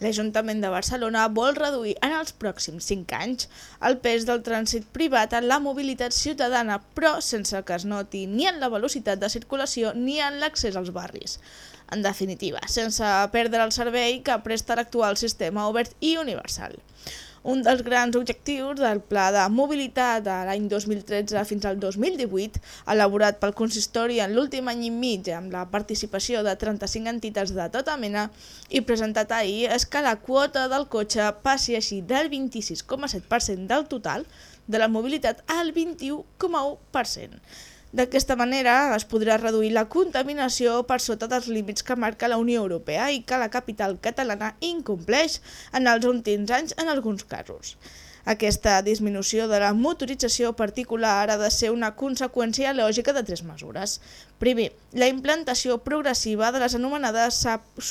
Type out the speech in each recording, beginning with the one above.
L'Ajuntament de Barcelona vol reduir en els pròxims 5 anys el pes del trànsit privat en la mobilitat ciutadana, però sense que es noti ni en la velocitat de circulació ni en l'accés als barris. En definitiva, sense perdre el servei que presta l'actual sistema obert i universal. Un dels grans objectius del Pla de Mobilitat de l'any 2013 fins al 2018, elaborat pel consistori en l'últim any i mig amb la participació de 35 entitats de tota mena i presentat ahir, és que la quota del cotxe passi així del 26,7% del total de la mobilitat al 21,1%. D'aquesta manera es podrà reduir la contaminació per sota dels límits que marca la Unió Europea i que la capital catalana incompleix en els últims anys en alguns casos. Aquesta disminució de la motorització particular ha de ser una conseqüència lògica de tres mesures. Primer, la implantació progressiva de les anomenades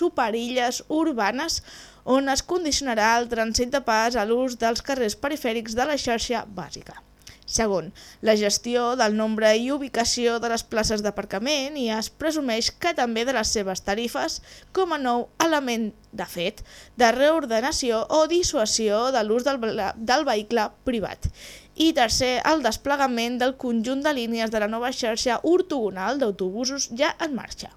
superilles urbanes on es condicionarà el trànsit de pas a l'ús dels carrers perifèrics de la xarxa bàsica. Segon, la gestió del nombre i ubicació de les places d'aparcament i es presumeix que també de les seves tarifes com a nou element de fet de reordenació o dissuasió de l'ús del, del vehicle privat. I tercer, el desplegament del conjunt de línies de la nova xarxa ortogonal d'autobusos ja en marxa.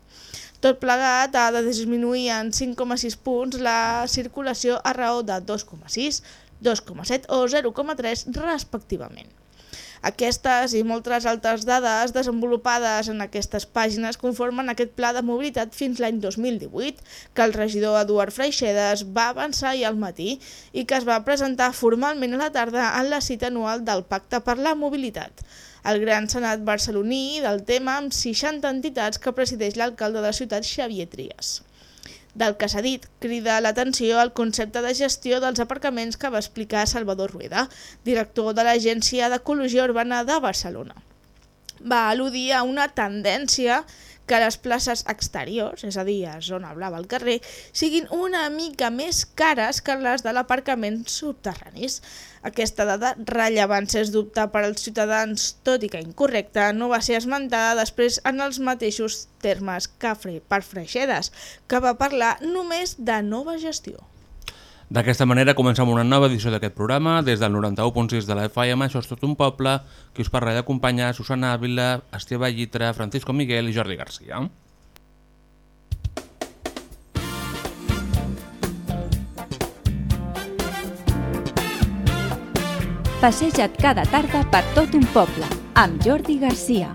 Tot plegat ha de disminuir en 5,6 punts la circulació a raó de 2,6, 2,7 o 0,3 respectivament. Aquestes i moltes altres dades desenvolupades en aquestes pàgines conformen aquest pla de mobilitat fins l'any 2018, que el regidor Eduard Freixedes va avançar ahir al matí i que es va presentar formalment a la tarda en la cita anual del Pacte per la Mobilitat. El Gran Senat barceloní del tema amb 60 entitats que presideix l'alcalde de la ciutat Xavier Trias. Del que s'ha dit, crida l'atenció al concepte de gestió dels aparcaments que va explicar Salvador Rueda, director de l'Agència d'Ecologia Urbana de Barcelona. Va al·ludir a una tendència que les places exteriors, és a dir, a zona blava al carrer, siguin una mica més cares que les de l'aparcament subterranis. Aquesta dada, rellevant sens dubte per als ciutadans, tot i que incorrecta, no va ser esmentada després en els mateixos termes que per Freixedes, que va parlar només de nova gestió. D'aquesta manera comencem una nova edició d'aquest programa. Des del 91.6 de la FM, això és tot un poble, qui us parla d'acompanyar Susana Ávila, Esteve Llitra, Francisco Miguel i Jordi Garcia. Passeja't cada tarda per tot un poble, amb Jordi Garcia.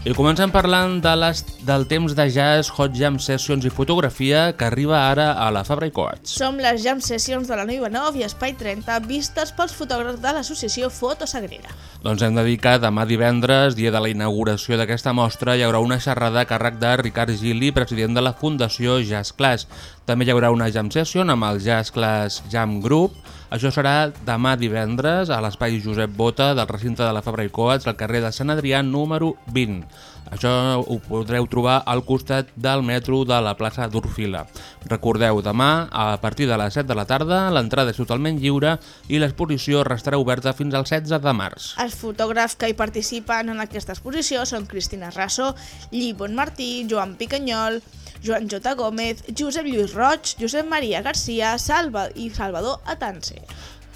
I comencem parlant de les, del temps de jazz, hot jam sessions i fotografia que arriba ara a la Fabra i Coats. Som les jam sessions de la Nova Nov i Espai 30 vistes pels fotògrafs de l'associació Fotosagrera. Doncs hem de dir que demà divendres, dia de la inauguració d'aquesta mostra, hi haurà una xerrada a càrrec de Ricard Gili, president de la Fundació Jazz Class. També hi haurà una jam session amb el Jazz Class Jam Group. Això serà demà divendres a l'espai Josep Bota del recinte de la Fabra i Coats al carrer de Sant Adrià número 20. Això ho podreu trobar al costat del metro de la plaça d'Urfila. Recordeu, demà, a partir de les 7 de la tarda, l'entrada és totalment lliure i l'exposició restarà oberta fins al 16 de març. Els fotògrafs que hi participen en aquesta exposició són Cristina Rasso, Lli Bonmartí, Joan Picanyol, Joan J. Gómez, Josep Lluís Roig, Josep Maria Garcia Salva i Salvador Atanse.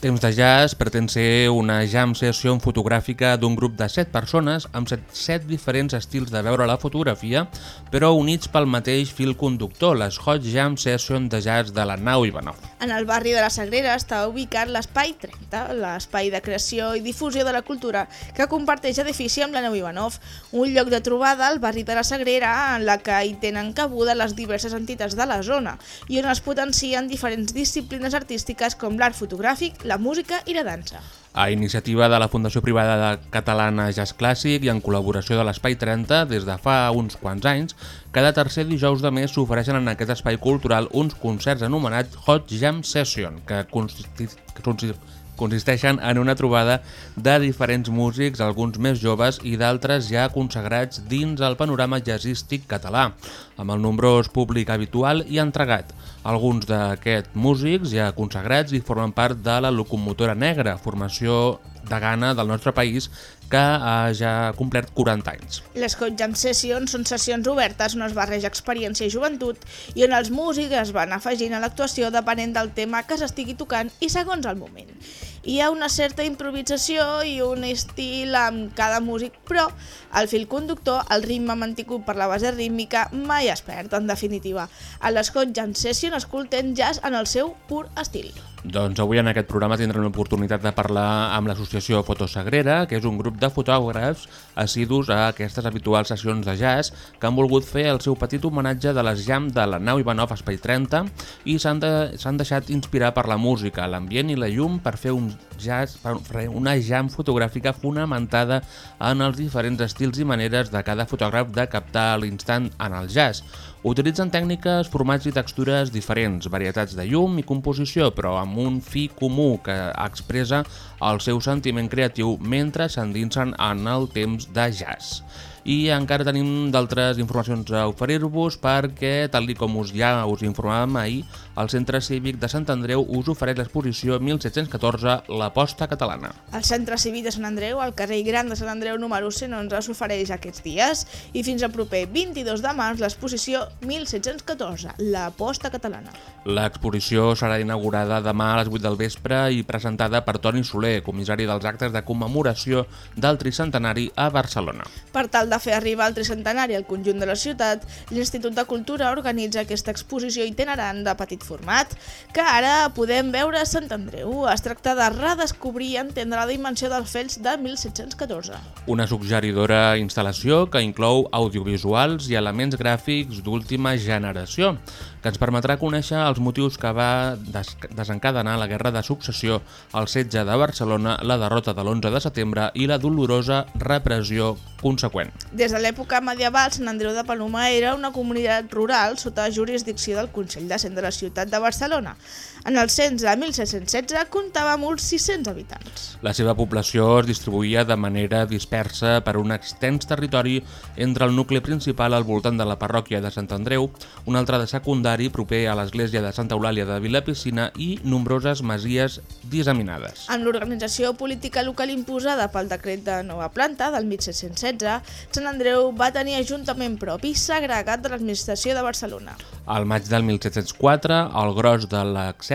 Temps de Jazz pretén ser una jam session fotogràfica d'un grup de 7 persones amb 7, 7 diferents estils de veure la fotografia, però units pel mateix fil conductor, les Hot Jam Session de Jazz de la Nau Ivanov. En el barri de la Sagrera està ubicat l'Espai 30, l'espai de creació i difusió de la cultura que comparteix edifici amb la Neu Ivanov, un lloc de trobada al barri de la Sagrera en la que hi tenen cabuda les diverses entitats de la zona i on es potencien diferents disciplines artístiques com l'art fotogràfic, la música i la dansa. A iniciativa de la Fundació Privada de Catalana Jazz Clàssic i en col·laboració de l'Espai 30, des de fa uns quants anys, cada tercer dijous de mes s'ofereixen en aquest espai cultural uns concerts anomenats Hot Jam Session, que consisti que consi- consisteixen en una trobada de diferents músics, alguns més joves i d'altres ja consagrats dins el panorama jazzístic català, amb el nombrós públic habitual i entregat. Alguns d'aquests músics ja consagrats i formen part de la Locomotora Negra, formació de gana del nostre país que ha ja complert 40 anys. Les Hot Jam Sessions són sessions obertes on es barreja experiència i joventut i on els músics es van afegint a l'actuació depenent del tema que s'estigui tocant i segons el moment. Hi ha una certa improvisació i un estil amb cada músic, però el fil conductor, el ritme mantingut per la base rítmica, mai es perd, en definitiva. A les Hot Jam Session escolten jazz en el seu pur estil. Doncs avui en aquest programa tindrem l'oportunitat de parlar amb l'associació Fotosagrera, que és un grup de fotògrafs assidus a aquestes habituals sessions de jazz que han volgut fer el seu petit homenatge de les jam de la nau Ivanov Espai 30 i s'han de, deixat inspirar per la música, l'ambient i la llum per fer un jazz, per fer una jam fotogràfica fonamentada en els diferents estils i maneres de cada fotògraf de captar l'instant en el jazz. Utilitzen tècniques, formats i textures diferents, varietats de llum i composició, però amb un fi comú que expressa el seu sentiment creatiu mentre s'endinsen en el temps de jazz. I encara tenim d'altres informacions a oferir-vos perquè, tal i com us ja us informàvem ahir, el Centre Cívic de Sant Andreu us ofereix l'exposició 1714 La Posta Catalana. El Centre Cívic de Sant Andreu, al carrer Gran de Sant Andreu número 111, s'ofereix aquests dies i fins al proper 22 de març l'exposició 1714, La Posta Catalana. L'exposició serà inaugurada demà a les 8 del vespre i presentada per Toni Soler, comissari dels actes de commemoració del tricentenari a Barcelona. Per tal de fer arribar el tricentenari al conjunt de la ciutat, l'Institut de Cultura organitza aquesta exposició itinerant de petit format, que ara podem veure a Sant Andreu. Es tracta de redescobrir i entendre la dimensió dels fets de 1714. Una suggeridora instal·lació que inclou audiovisuals i elements gràfics d'última generació, que ens permetrà conèixer els motius que va des desencadenar la Guerra de Successió, el setge de Barcelona, la derrota de l'11 de setembre i la dolorosa repressió conseqüent. Des de l'època medieval, Sant Andreu de Palomar era una comunitat rural sota jurisdicció del Consell de Cent de la ciutat de Barcelona. En el cens de 1716 comptava amb uns 600 habitants. La seva població es distribuïa de manera dispersa per un extens territori entre el nucli principal al voltant de la parròquia de Sant Andreu, un altre de secundari proper a l'església de Santa Eulàlia de Vilapiscina i nombroses masies disseminades. En l'organització política local imposada pel decret de nova planta del 1716, Sant Andreu va tenir ajuntament propi segregat de l'administració de Barcelona. Al maig del 1704, el gros de l'exèrcit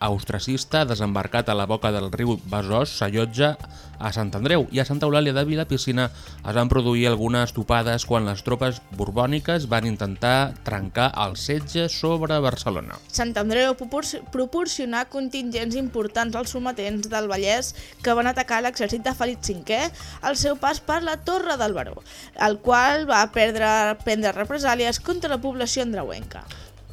austracista desembarcat a la boca del riu Besòs s'allotja a Sant Andreu i a Santa Eulàlia de Vilapiscina es van produir algunes topades quan les tropes borbòniques van intentar trencar el setge sobre Barcelona. Sant Andreu propor- proporcionà contingents importants als sometents del Vallès que van atacar l'exèrcit de Felip V al seu pas per la Torre del Baró, el qual va perdre, prendre represàlies contra la població andreuenca.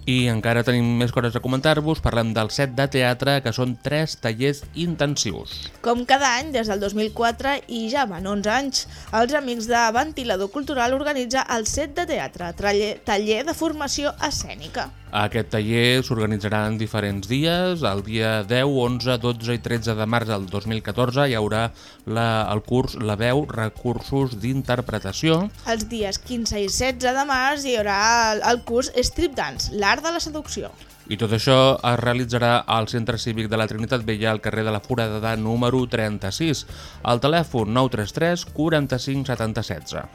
I encara tenim més coses a comentar-vos. Parlem del set de teatre, que són tres tallers intensius. Com cada any, des del 2004 i ja van 11 anys, els amics de Ventilador Cultural organitza el set de teatre, taller, taller de formació escènica. Aquest taller s'organitzarà en diferents dies. El dia 10, 11, 12 i 13 de març del 2014 hi haurà la, el curs La veu, recursos d'interpretació. Els dies 15 i 16 de març hi haurà el, el curs Strip Dance, l'art de la seducció. I tot això es realitzarà al Centre Cívic de la Trinitat Vella al carrer de la Foradada número 36, al telèfon 933 45 70 16.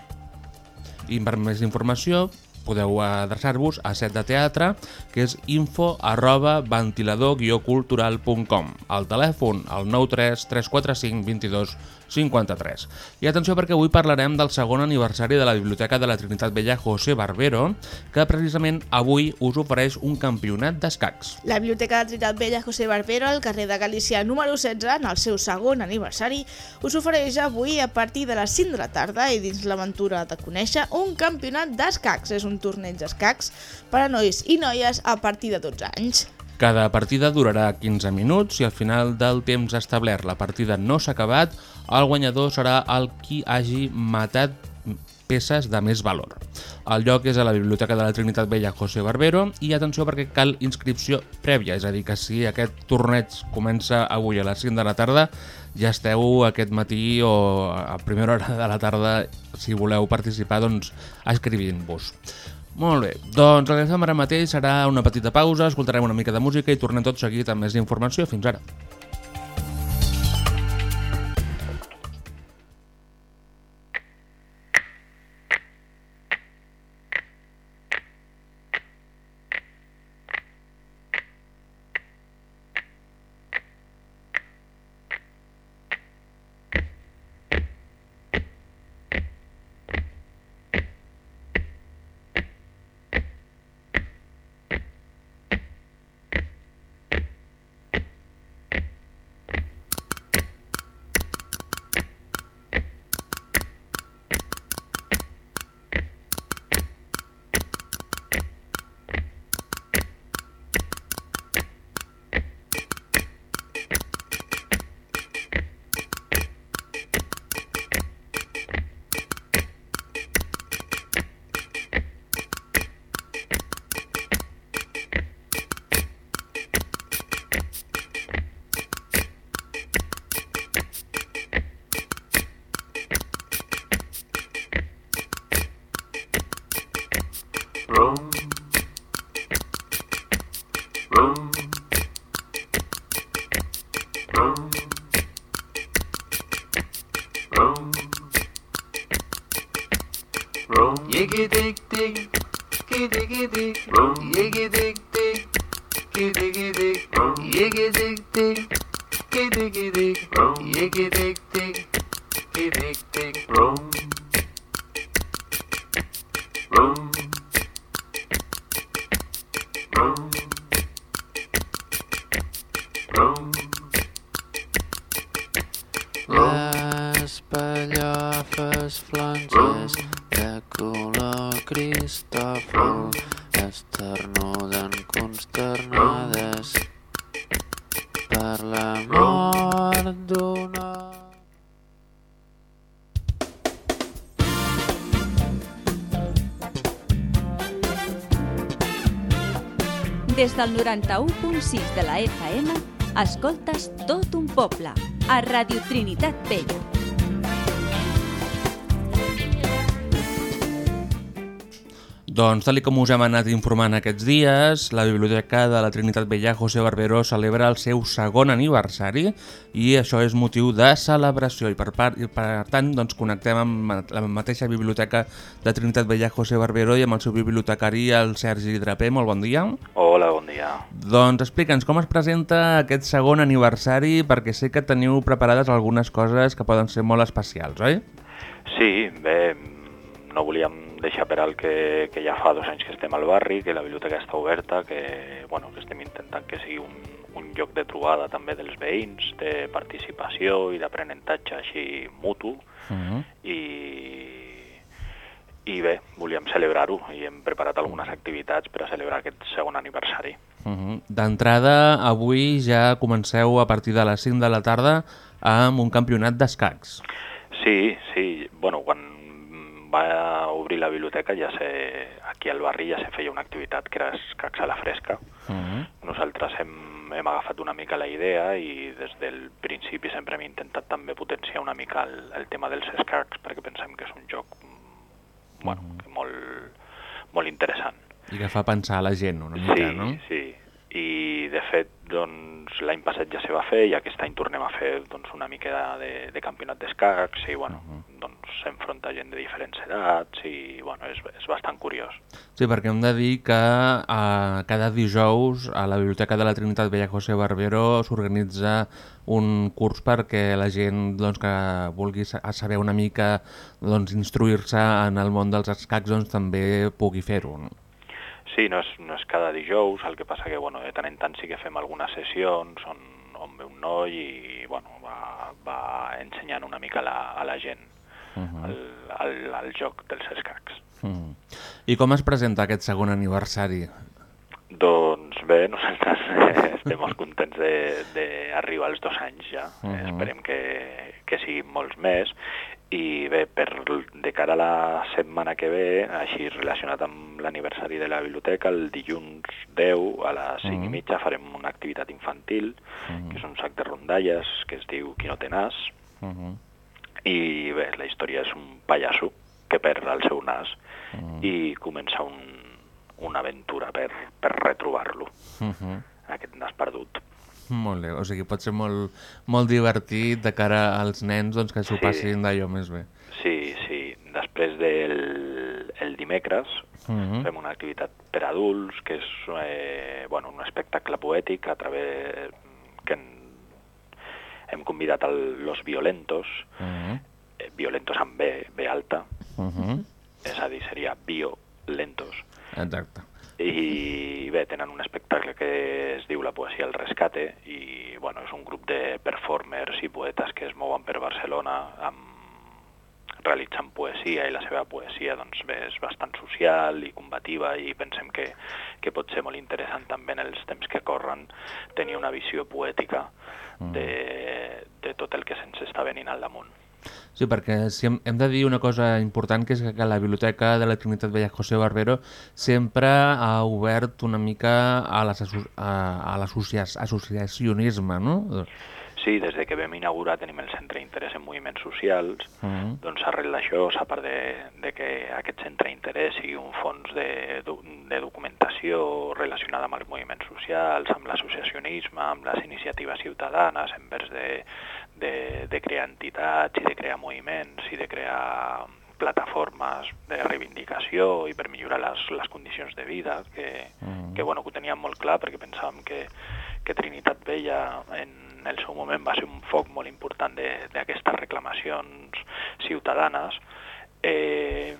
I per més informació podeu adreçar-vos a set de teatre, que és info arroba ventilador-cultural.com. Al telèfon, al 93 345 22 53. I atenció perquè avui parlarem del segon aniversari de la Biblioteca de la Trinitat Vella José Barbero, que precisament avui us ofereix un campionat d'escacs. La Biblioteca de Trinitat Vella José Barbero, al carrer de Galícia número 16, en el seu segon aniversari, us ofereix avui a partir de les 5 de la tarda i dins l'aventura de conèixer un campionat d'escacs. És un torneig d'escacs per a nois i noies a partir de 12 anys. Cada partida durarà 15 minuts i al final del temps establert la partida no s'ha acabat, el guanyador serà el qui hagi matat peces de més valor. El lloc és a la Biblioteca de la Trinitat Vella José Barbero i atenció perquè cal inscripció prèvia, és a dir, que si aquest torneig comença avui a les 5 de la tarda, ja esteu aquest matí o a primera hora de la tarda, si voleu participar, doncs escrivint-vos. Molt bé, doncs fem ara mateix serà una petita pausa, escoltarem una mica de música i tornem tot seguit amb més informació. Fins ara. Dig dig. Del 91.6 de la FM, escoltes tot un poble, a Radio Trinitat Vella. Doncs, tal i com us hem anat informant aquests dies, la Biblioteca de la Trinitat Vella José Barbero celebra el seu segon aniversari i això és motiu de celebració i per, part, i per tant doncs, connectem amb la mateixa Biblioteca de Trinitat Vella José Barbero i amb el seu bibliotecari, el Sergi Draper. Molt bon dia. Hola, bon dia. Doncs explica'ns com es presenta aquest segon aniversari perquè sé que teniu preparades algunes coses que poden ser molt especials, oi? Sí, bé, no volíem deixar per alt que, que ja fa dos anys que estem al barri, que la biblioteca està oberta, que, bueno, que estem intentant que sigui un, un lloc de trobada també dels veïns, de participació i d'aprenentatge així mutu, Uh -huh. i, i bé, volíem celebrar-ho i hem preparat algunes activitats per a celebrar aquest segon aniversari. Uh -huh. D'entrada, avui ja comenceu a partir de les 5 de la tarda amb un campionat d'escacs. Sí, sí, bueno, quan va obrir la biblioteca ja se, aquí al barri ja se feia una activitat que era escacs a la fresca. Uh -huh. Nosaltres hem, hem agafat una mica la idea i des del principi sempre hem intentat també potenciar una mica el, el tema dels escacs perquè pensem que és un joc bueno, que molt, molt interessant. I que fa pensar a la gent una mica, sí, no? sí. I de fet, doncs, l'any passat ja se va fer i aquest any tornem a fer doncs, una mica de, de campionat d'escacs i bueno, Mhm. doncs s'enfronta gent de diferents edats i bueno, és, és bastant curiós. Sí, perquè hem de dir que uh, cada dijous a la Biblioteca de la Trinitat Vella José Barbero s'organitza un curs perquè la gent doncs, que vulgui sa- saber una mica doncs, instruir-se en el món dels escacs doncs, també pugui fer-ho. No? Sí, no és, no és cada dijous, el que passa que bueno, de tant en tant sí que fem algunes sessions on, on ve un noi i bueno, va, va ensenyant una mica la, a la gent Uh -huh. el, el, el joc dels escacs. Uh -huh. I com es presenta aquest segon aniversari? Doncs bé, nosaltres eh, estem molt contents de- d'arribar als dos anys ja. Uh Mhm. -huh. Esperem que, que siguin molts més. I bé, per, de cara a la setmana que ve, així relacionat amb l'aniversari de la biblioteca, el dilluns 10 a les 5 Mhm. i mitja farem una activitat infantil, que és un sac de rondalles que es diu Qui no té nas, -huh. i bé, la història és un pallasso que perd el seu nas Mhm. i comença un, una aventura per, per retrobar-lo, Uh -huh. aquest nas perdut. Molt bé, o sigui, pot ser molt, molt divertit de cara als nens doncs, que s'ho Sí. passin d'allò més bé. Sí, sí. Després del el dimecres Mhm. fem una activitat per adults que és eh, bueno, un espectacle poètic a través que en, hem convidat el, los violentos, Uh -huh. eh, violentos amb B, B alta, Uh -huh. és a dir, seria violentos. Exacte. I bé, tenen un espectacle que es diu La poesia al rescate i bueno, és un grup de performers i poetes que es mouen per Barcelona amb realitzant poesia i la seva poesia doncs, bé, és bastant social i combativa i pensem que, que pot ser molt interessant també en els temps que corren tenir una visió poètica de, de tot el que se'ns està venint al damunt. Sí, perquè si hem, hem de dir una cosa important, que és que la Biblioteca de la Trinitat Vella José Barbero sempre ha obert una mica a l'associacionisme, no? Sí, des de que vam inaugurar tenim el Centre d'Interès en Moviments Socials, Mhm. doncs arrel d'això, a part de, de que aquest centre d'interès sigui un fons de, de documentació relacionada amb els moviments socials, amb l'associacionisme, amb les iniciatives ciutadanes, envers de, de, de crear entitats i de crear moviments i de crear plataformes de reivindicació i per millorar les, les condicions de vida, que, Mhm. que, bueno, que ho teníem molt clar perquè pensàvem que, que Trinitat Vella en el seu moment va ser un foc molt important de- d'aquestes reclamacions ciutadanes. Eh,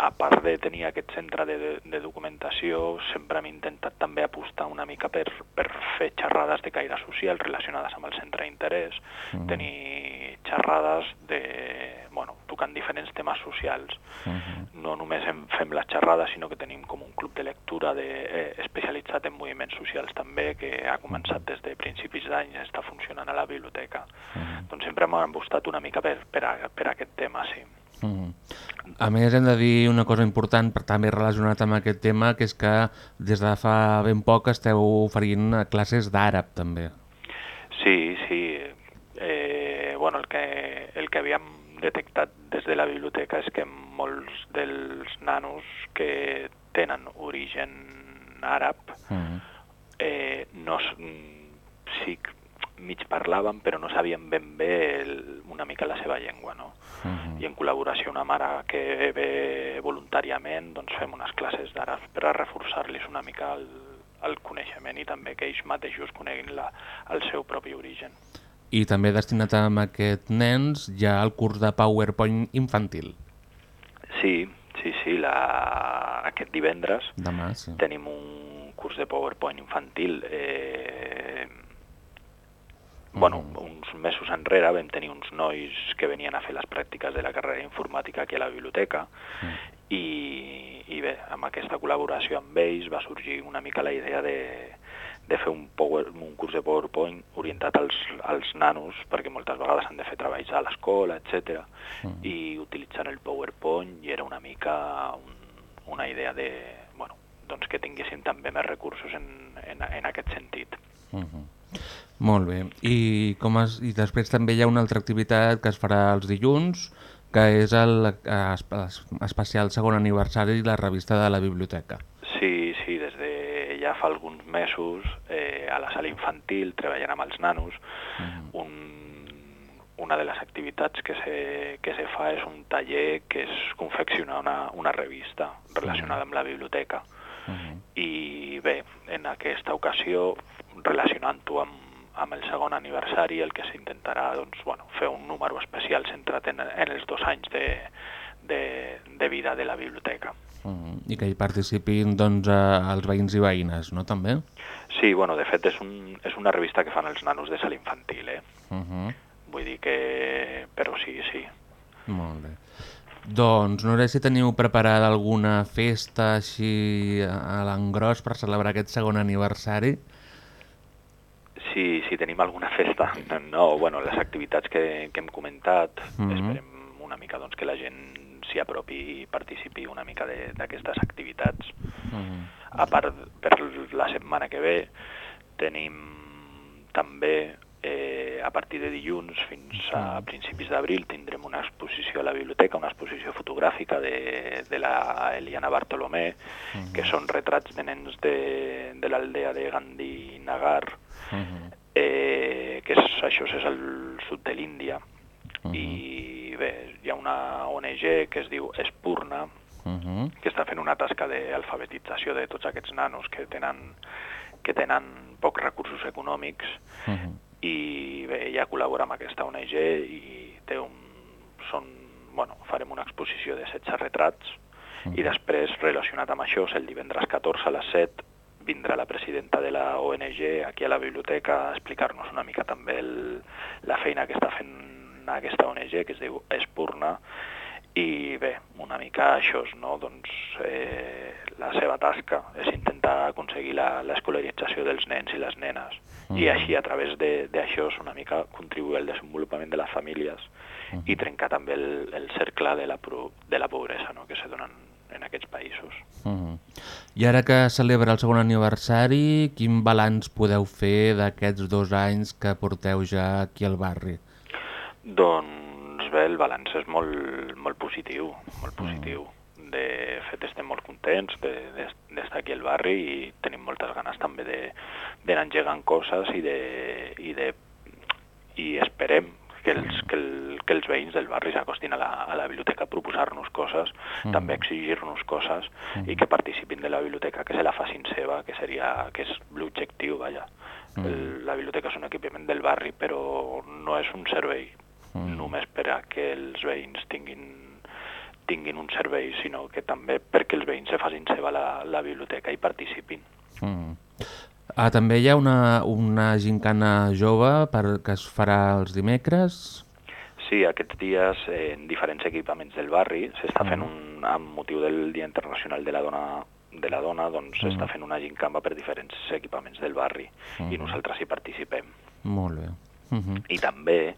a part de tenir aquest centre de, de, de documentació, sempre hem intentat també apostar una mica per, per fer xerrades de caire social relacionades amb el centre d'interès, Mhm. tenir xerrades de, bueno, tocant diferents temes socials. Mhm. No només em fem les xerrades, sinó que tenim com un club de lectura de, eh, especialitzat en moviments socials també, que ha començat des de principis d'any i està funcionant a la biblioteca. Doncs sempre hem apostat una mica per, per, a, per aquest tema, sí. Mhm. A més, hem de dir una cosa important, per- també relacionat amb aquest tema, que és que des de fa ben poc esteu oferint eh, classes d'àrab, també. Sí, sí. Eh, bueno, el que, el que havíem detectat des de la biblioteca és que molts dels nanos que tenen origen àrab Mhm. eh, no, s- mm, sí, mig parlaven, però no sabien ben bé el, una mica la seva llengua, no? Mhm. I en col·laboració amb una mare que ve voluntàriament, doncs fem unes classes d'àrab per a reforçar-los una mica el, el coneixement i també que ells mateixos coneguin la, el seu propi origen. I també destinat a aquests nens hi ha el curs de PowerPoint infantil. Sí, sí, sí, la... aquest divendres Demà, sí. tenim un curs de PowerPoint infantil. Eh... Bueno, uns mesos enrere vam tenir uns nois que venien a fer les pràctiques de la carrera informàtica aquí a la biblioteca i, i bé, amb aquesta col·laboració amb ells va sorgir una mica la idea de, de fer un, power, un curs de PowerPoint orientat als, als nanos, perquè moltes vegades han de fer treballs a l'escola, etc. I utilitzant el PowerPoint i era una mica un, una idea de, bueno, doncs que tinguessin també més recursos en, en, en aquest sentit. Mhm. Molt bé. I, com es, I després també hi ha una altra activitat que es farà els dilluns, que és el eh, es- especial segon aniversari de la revista de la biblioteca. Sí, sí, des de ja fa alguns mesos eh, a la sala infantil, treballant amb els nanos, un, una de les activitats que se, que se fa és un taller que és confeccionar una, una revista relacionada amb la biblioteca. I bé, en aquesta ocasió, relacionant-ho amb, amb el segon aniversari, el que s'intentarà doncs, bueno, fer un número especial centrat en, en els dos anys de, de, de vida de la biblioteca. Mm, I que hi participin doncs, els veïns i veïnes, no, també? Sí, bueno, de fet és, un, és una revista que fan els nanos de sala infantil, eh? Uh -huh. Vull dir que... Però sí, sí. Molt bé. Doncs no sé si teniu preparada alguna festa així a l'engròs per celebrar aquest segon aniversari. Si, si tenim alguna festa. No, bueno, les activitats que, que hem comentat, Mhm. esperem una mica doncs, que la gent s'hi apropi i participi una mica de- d'aquestes activitats. Mhm. A part, per la setmana que ve, tenim també, eh, a partir de dilluns fins a principis d'abril, tindrem una exposició a la biblioteca, una exposició fotogràfica de, de la Eliana Bartolomé, que són retrats de nens de, de l'aldea de Gandhi Nagar, eh, que és, això és al sud de l'Índia, i bé, hi ha una ONG que es diu Espurna, Uh -huh. que està fent una tasca d'alfabetització de tots aquests nanos que tenen, que tenen pocs recursos econòmics. Uh -huh. i bé, ella col·labora amb aquesta ONG i té un, són, bueno, farem una exposició de 16 retrats. I després, relacionat amb això, és el divendres 14 a les 7 vindrà la presidenta de la ONG aquí a la biblioteca a explicar-nos una mica també el, la feina que està fent aquesta ONG, que es diu Espurna, i bé, una mica això és, no? doncs, eh, la seva tasca és intentar aconseguir la- l'escolarització dels nens i les nenes i Mhm. així a través de- d'això és una mica contribuir al desenvolupament de les famílies i trencar també el, el cercle de la, de la pobresa no? que se donen en aquests països. Uh -huh. I ara que celebra el segon aniversari, quin balanç podeu fer d'aquests dos anys que porteu ja aquí al barri? Doncs bé, el balanç és molt, molt positiu, molt positiu. De fet, estem molt contents de- de- d'estar aquí al barri i tenim moltes ganes també de- d'anar engegant coses i de, i de i esperem que els, que, el, que els veïns del barri s'acostin a, la, a la biblioteca a proposar-nos coses, Mhm. també exigir-nos coses i que participin de la biblioteca, que se la facin seva, que seria que és l'objectiu, vaja. El, la biblioteca és un equipament del barri, però no és un servei només per a que els veïns tinguin tinguin un servei, sinó que també perquè els veïns se facin seva la, la biblioteca i participin. Mm. Ah, també hi ha una, una gincana jove per, que es farà els dimecres. Sí, aquests dies eh, en diferents equipaments del barri s'està fent un, amb motiu del Dia Internacional de la Dona de la dona, doncs s'està fent una gincama per diferents equipaments del barri i nosaltres hi participem. Molt bé. Uh -huh. I també,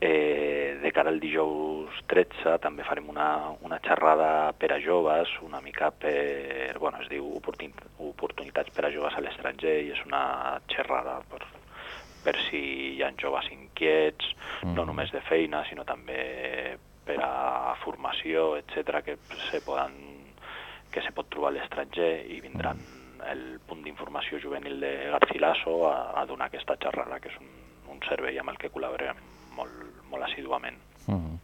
eh, de cara al dijous 13, també farem una, una xerrada per a joves, una mica per... Bueno, es diu oportun, Oportunitats per a joves a l'estranger i és una xerrada per, per si hi ha joves inquiets, no només de feina, sinó també per a formació, etc que se poden que se pot trobar a l'estranger i vindran el punt d'informació juvenil de Garcilaso a, a donar aquesta xerrada, que és un, un servei amb el que col·laborem molt, molt assiduament. Uh -huh.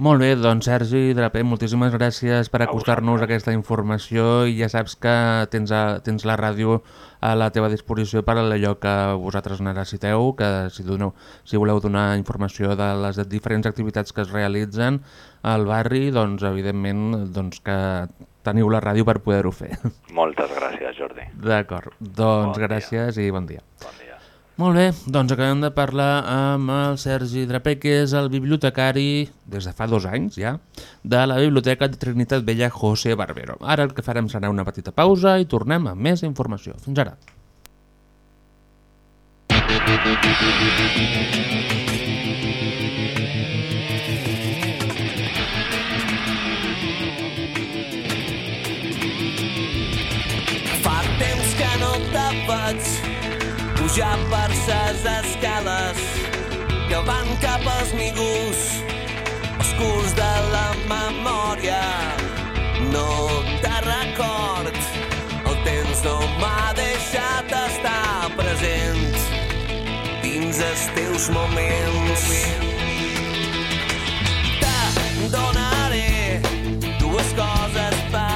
Molt bé, doncs Sergi Draper, moltíssimes gràcies per acostar-nos aquesta informació i ja saps que tens, a, tens la ràdio a la teva disposició per a allò que vosaltres necessiteu, que si, doneu, si voleu donar informació de les diferents activitats que es realitzen al barri, doncs evidentment doncs, que teniu la ràdio per poder-ho fer. Moltes gràcies, Jordi. D'acord, doncs Bon dia. gràcies i bon dia. Bon dia. Molt bé, doncs acabem de parlar amb el Sergi Draper, que és el bibliotecari, des de fa dos anys ja, de la Biblioteca de Trinitat Vella José Barbero. Ara el que farem serà una petita pausa i tornem amb més informació. Fins ara. pujar per ses escales que van cap als migús oscurs de la memòria. No te record, el temps no m'ha deixat estar present dins els teus moments. Te donaré dues coses per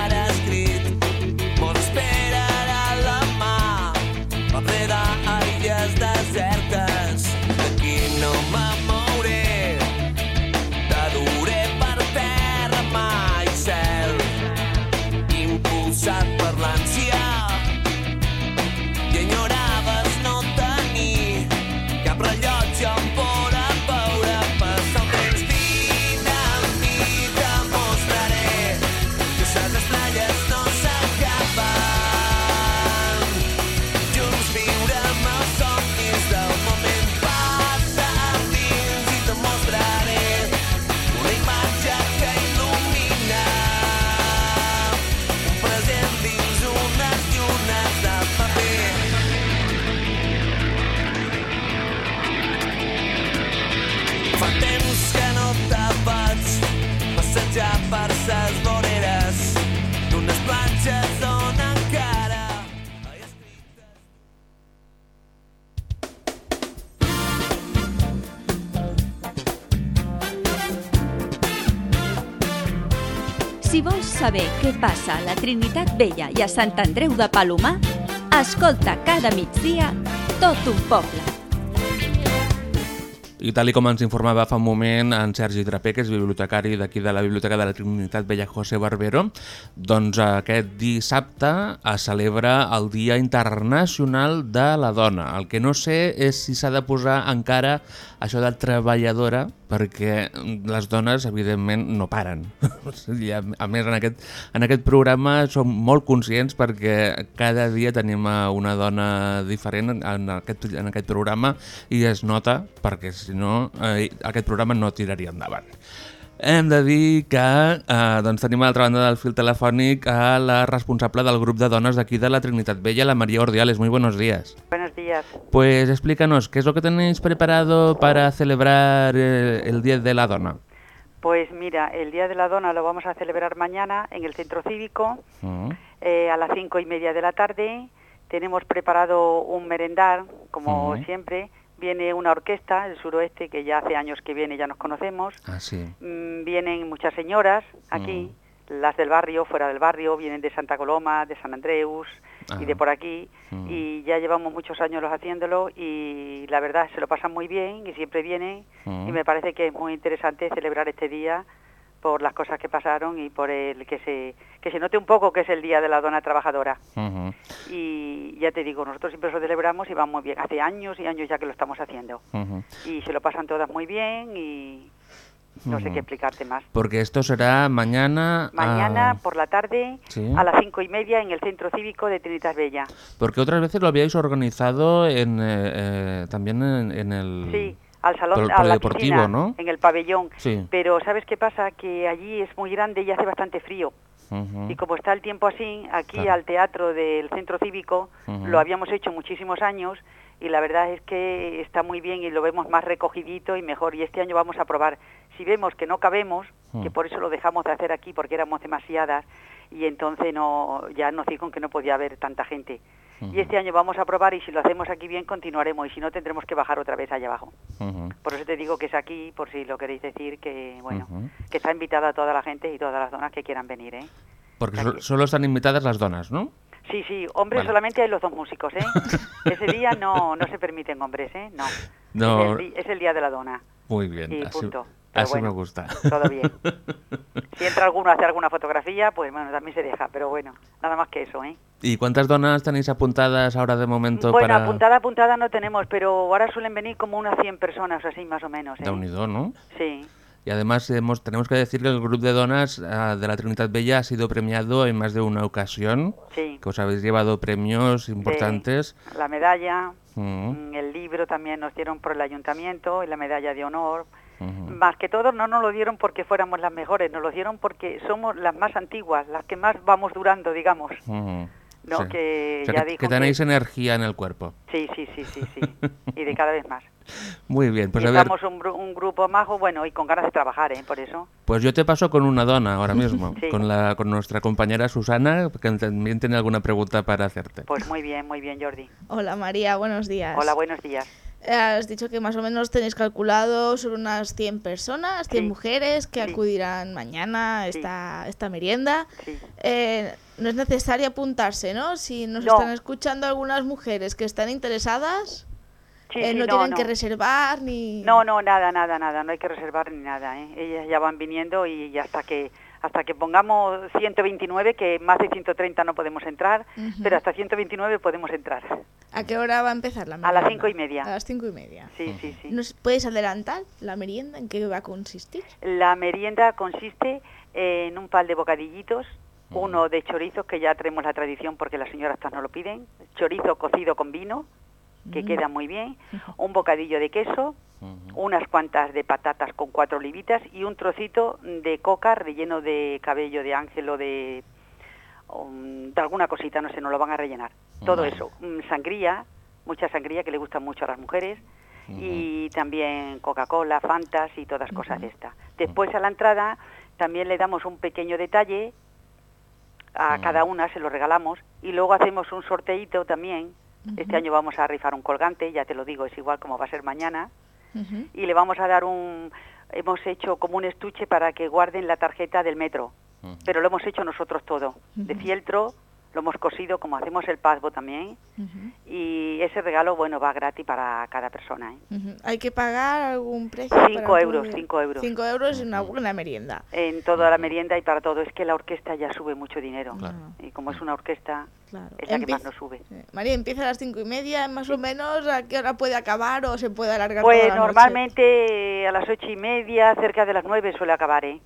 vols saber què passa a la Trinitat Vella i a Sant Andreu de Palomar, escolta cada migdia tot un poble. I tal com ens informava fa un moment en Sergi Drapé, que és bibliotecari d'aquí de la Biblioteca de la Trinitat Vella José Barbero, doncs aquest dissabte es celebra el Dia Internacional de la Dona. El que no sé és si s'ha de posar encara això de treballadora, perquè les dones, evidentment, no paren. A, a més, en aquest, en aquest programa som molt conscients perquè cada dia tenim una dona diferent en aquest, en aquest programa i es nota, perquè si no, eh, aquest programa no tiraria endavant. Hem de dir que eh, doncs tenim a l'altra banda del fil telefònic a la responsable del grup de dones d'aquí de la Trinitat Vella, la María Ordiales. Muy buenos días. Buenos días. Pues explícanos, ¿qué es lo que tenéis preparado para celebrar eh, el Día de la Dona? Pues mira, el Día de la Dona lo vamos a celebrar mañana en el Centro Cívico Mm. eh, a las cinco y media de la tarde. Tenemos preparado un merendar, como Ujú. siempre. Viene una orquesta del suroeste que ya hace años que viene, ya nos conocemos. Ah, sí. Mm, vienen muchas señoras aquí, las del barrio, fuera del barrio, vienen de Santa Coloma, de San Andreus y de por aquí. Mm. Y ya llevamos muchos años los haciéndolo y la verdad se lo pasan muy bien y siempre vienen. Mm. Y me parece que es muy interesante celebrar este día por las cosas que pasaron y por el que se que se note un poco que es el día de la dona trabajadora y ya te digo nosotros siempre lo celebramos y va muy bien hace años y años ya que lo estamos haciendo y se lo pasan todas muy bien y no sé qué explicarte más Porque esto será mañana... mañana por la tarde Sí. a las cinco y media en el centro cívico de Trinitas Bella Porque otras veces lo habíais organizado en, eh, eh, también en, en el... sí al salón a la piscina, ¿no? en el pabellón Sí. pero sabes qué pasa que allí es muy grande y hace bastante frío. Y como está el tiempo así, aquí Claro. al teatro del centro cívico lo habíamos hecho muchísimos años y la verdad es que está muy bien y lo vemos más recogidito y mejor. Y este año vamos a probar. Si vemos que no cabemos, que Mm. por eso lo dejamos de hacer aquí porque éramos demasiadas y entonces no ya nos dijeron que no podía haber tanta gente. Y este año vamos a probar y si lo hacemos aquí bien continuaremos y si no tendremos que bajar otra vez allá abajo. Ujú. Por eso te digo que es aquí, por si lo queréis decir, que bueno, que está invitada toda la gente y todas las zonas que quieran venir, ¿eh? Porque sol- solo están invitadas las donas, ¿no? Sí, sí, hombres solamente hay los dos músicos, ¿eh? Ese día no, no se permiten hombres, ¿eh? No. No. Es, el, es el día de la dona. Muy bien, así, punto. Así bueno, me gusta. todo bien. Si entra alguno a hacer alguna fotografía, pues bueno, también se deja, pero bueno, nada más que eso, ¿eh? ¿Y cuántas donas tenéis apuntadas ahora de momento Bueno, para... apuntada, apuntada no tenemos, pero ahora suelen venir como unas 100 personas, así más o menos, ¿eh? De unido, ¿no? Sí, Y además hemos, tenemos que decir que el grupo de donas ah, de la Trinidad Bella ha sido premiado en más de una ocasión, sí. que os habéis llevado premios importantes. La medalla, Mm, mm, el libro también nos dieron por el ayuntamiento y la medalla de honor. Más que todo no nos lo dieron porque fuéramos las mejores, nos lo dieron porque somos las más antiguas, las que más vamos durando, digamos. No, Sí. que O sea, ya que, que tenéis energía en el cuerpo. Sí, sí, sí, sí, sí. y de cada vez más. Muy bien, pues Y a ver, estamos un, un grupo majo, bueno, y con ganas de trabajar, ¿eh? Por eso. pues yo te paso con una dona ahora mismo, Sí. con, la, con nuestra compañera Susana, que también tiene alguna pregunta para hacerte. Pues muy bien, muy bien, Jordi. Hola María, buenos días. Hola, buenos días. Eh, Has dicho que más o menos tenéis calculado sobre unas 100 personas, 100 Sí. mujeres que Sí. acudirán mañana a esta, esta merienda. Sí. Eh, no es necesario apuntarse, ¿no? Si nos No. están escuchando algunas mujeres que están interesadas, Sí, eh, sí, no, no, tienen no. que reservar ni... No, no, nada, nada, nada, no hay que reservar ni nada, ¿eh? Ellas ya van viniendo y hasta que hasta que pongamos 129, que más de 130 no podemos entrar, pero hasta 129 podemos entrar. ¿A qué hora va a empezar la A merienda? las cinco y media. A las cinco y media. Sí, sí, sí. ¿Nos puedes adelantar la merienda? ¿En qué va a consistir? La merienda consiste en un par de bocadillitos, uno de chorizos, que ya traemos la tradición porque las señoras estas no lo piden, chorizo cocido con vino, que Mm. queda muy bien, un bocadillo de queso, unas cuantas de patatas con cuatro olivitas y un trocito de coca relleno de cabello de ángel o de, um, de alguna cosita, no sé, nos lo van a rellenar. Todo eso, Mm, sangría, mucha sangría que le gusta mucho a las mujeres y también Coca-Cola, Fantas y todas cosas de estas. Después a la entrada también le damos un pequeño detalle, a cada una se lo regalamos y luego hacemos un sorteito también. Este año vamos a rifar un colgante, ya te lo digo, es igual como va a ser mañana. Y le vamos a dar un hemos hecho como un estuche para que guarden la tarjeta del metro. Pero lo hemos hecho nosotros todo. De fieltro, lo hemos cosido como hacemos el pasbo también, y ese regalo, bueno, va gratis para cada persona. ¿eh? ¿Hay que pagar algún precio? Cinco para euros, poder- cinco euros. Cinco euros y una buena merienda. En toda la merienda y para todo. Es que la orquesta ya sube mucho dinero. Y como es una orquesta, es la que más nos sube. María, empieza a las cinco y media, más o menos, ¿a qué hora puede acabar o se puede alargar Pues toda la noche? normalmente a las ocho y media, cerca de las nueve suele acabar, ¿eh?